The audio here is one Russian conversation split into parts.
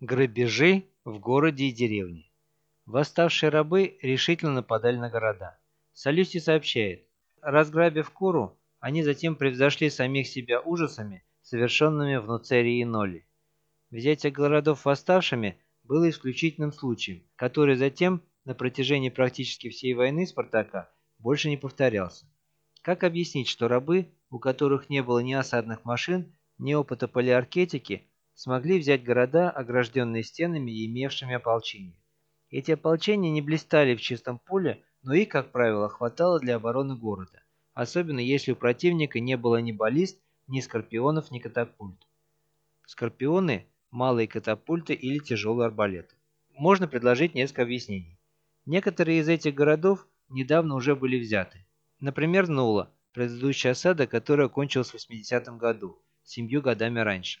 Грабежи в городе и деревне. Восставшие рабы решительно нападали на города. Солюсти сообщает, разграбив Куру, они затем превзошли самих себя ужасами, совершенными в Нуцерии и Ноле. Взятие городов восставшими было исключительным случаем, который затем, на протяжении практически всей войны Спартака, больше не повторялся. Как объяснить, что рабы, у которых не было ни осадных машин, ни опыта полиаркетики, смогли взять города, огражденные стенами и имевшими ополчение? Эти ополчения не блистали в чистом поле, но их, как правило, хватало для обороны города, особенно если у противника не было ни баллист, ни скорпионов, ни катапульт. Скорпионы – малые катапульты или тяжелые арбалеты. Можно предложить несколько объяснений. Некоторые из этих городов недавно уже были взяты. Например, Нула, предыдущая осада, которая кончилась в 80 году, семью годами раньше.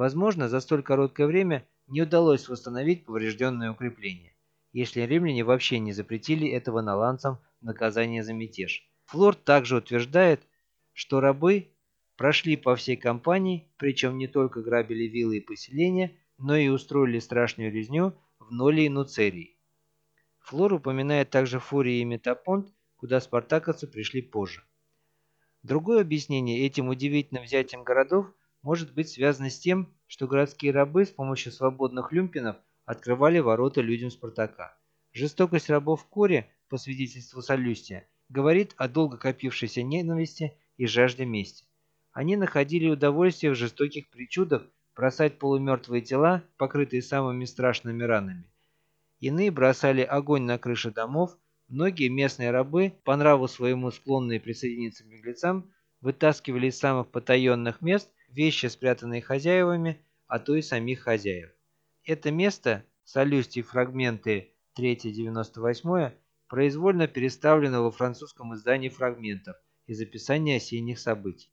Возможно, за столь короткое время не удалось восстановить поврежденное укрепление, если римляне вообще не запретили этого наланцам наказание за мятеж. Флор также утверждает, что рабы прошли по всей кампании, причем не только грабили виллы и поселения, но и устроили страшную резню в Ноле и Нуцерии. Флор упоминает также Фурии и Метапонт, куда спартаковцы пришли позже. Другое объяснение этим удивительным взятием городов может быть связано с тем, что городские рабы с помощью свободных люмпинов открывали ворота людям Спартака. Жестокость рабов в Коре, по свидетельству Солюстия, говорит о долго копившейся ненависти и жажде мести. Они находили удовольствие в жестоких причудах бросать полумертвые тела, покрытые самыми страшными ранами. Иные бросали огонь на крыши домов, многие местные рабы, по нраву своему склонные присоединиться к беглецам, вытаскивали из самых потаенных мест вещи, спрятанные хозяевами, а то и самих хозяев. Это место, солюстий фрагменты 3-98, произвольно переставлено во французском издании фрагментов из описания осенних событий.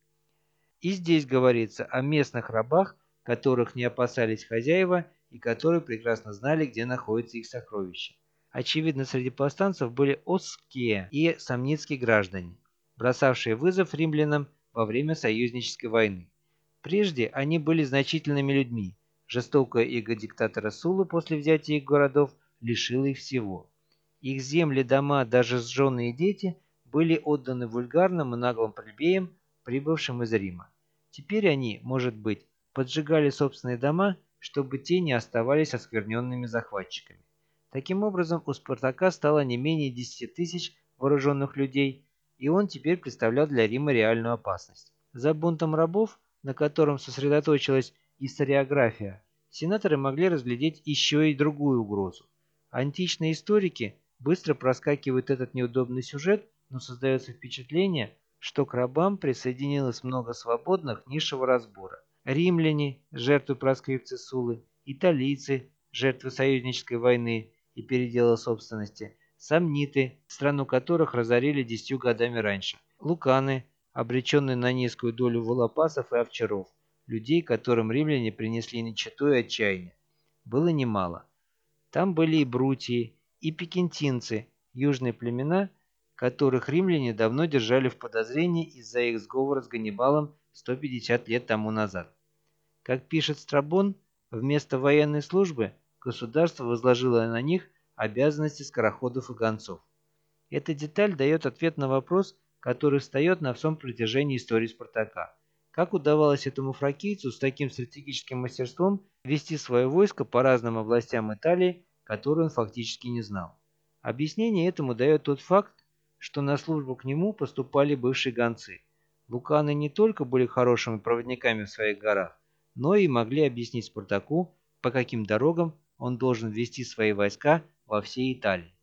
И здесь говорится о местных рабах, которых не опасались хозяева и которые прекрасно знали, где находится их сокровище. Очевидно, среди повстанцев были осские и сомницкие граждане, бросавшие вызов римлянам во время союзнической войны. Прежде они были значительными людьми. Жестокая иго диктатора Сулы после взятия их городов лишила их всего. Их земли, дома, даже сжженные дети были отданы вульгарным и наглым плебеям, прибывшим из Рима. Теперь они, может быть, поджигали собственные дома, чтобы те не оставались оскверненными захватчиками. Таким образом, у Спартака стало не менее 10 тысяч вооруженных людей, и он теперь представлял для Рима реальную опасность. За бунтом рабов на котором сосредоточилась историография, сенаторы могли разглядеть еще и другую угрозу. Античные историки быстро проскакивают этот неудобный сюжет, но создается впечатление, что к рабам присоединилось много свободных низшего разбора. Римляне, жертвы проскрипции Сулы, италийцы, жертвы союзнической войны и передела собственности, сомниты, страну которых разорили десятью годами раньше, луканы, обреченный на низкую долю волопасов и овчаров, людей, которым римляне принесли нечету отчаяние. Было немало. Там были и брутии, и пекентинцы, южные племена, которых римляне давно держали в подозрении из-за их сговора с Ганнибалом 150 лет тому назад. Как пишет Страбон, вместо военной службы государство возложило на них обязанности скороходов и гонцов. Эта деталь дает ответ на вопрос, который встает на всем протяжении истории Спартака. Как удавалось этому фракийцу с таким стратегическим мастерством вести свое войско по разным областям Италии, которые он фактически не знал? Объяснение этому дает тот факт, что на службу к нему поступали бывшие гонцы. Луканы не только были хорошими проводниками в своих горах, но и могли объяснить Спартаку, по каким дорогам он должен вести свои войска во всей Италии.